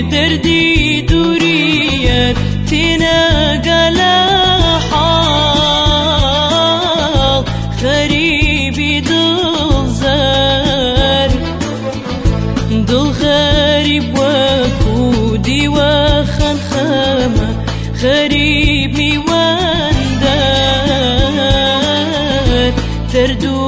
دردي دوريا تناقل حال غريب دل زار دل غريب وكودي وخن خمة غريب وندار تردو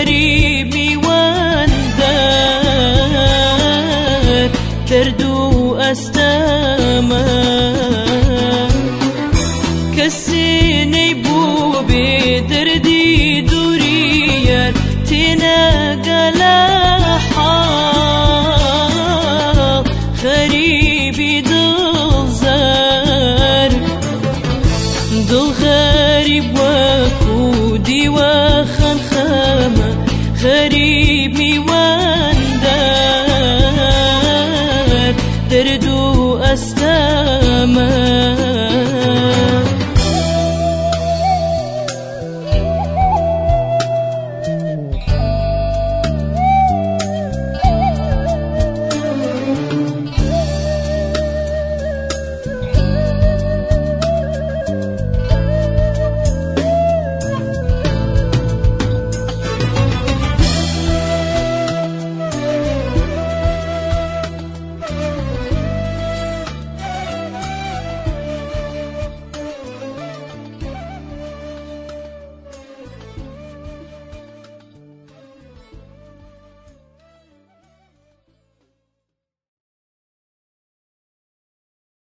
كريمي واندار تردو أستاما كسيني بوبي دردي دوريا تنا قلاحا غريبي دلزار. دل غريب وخودي وخ घरी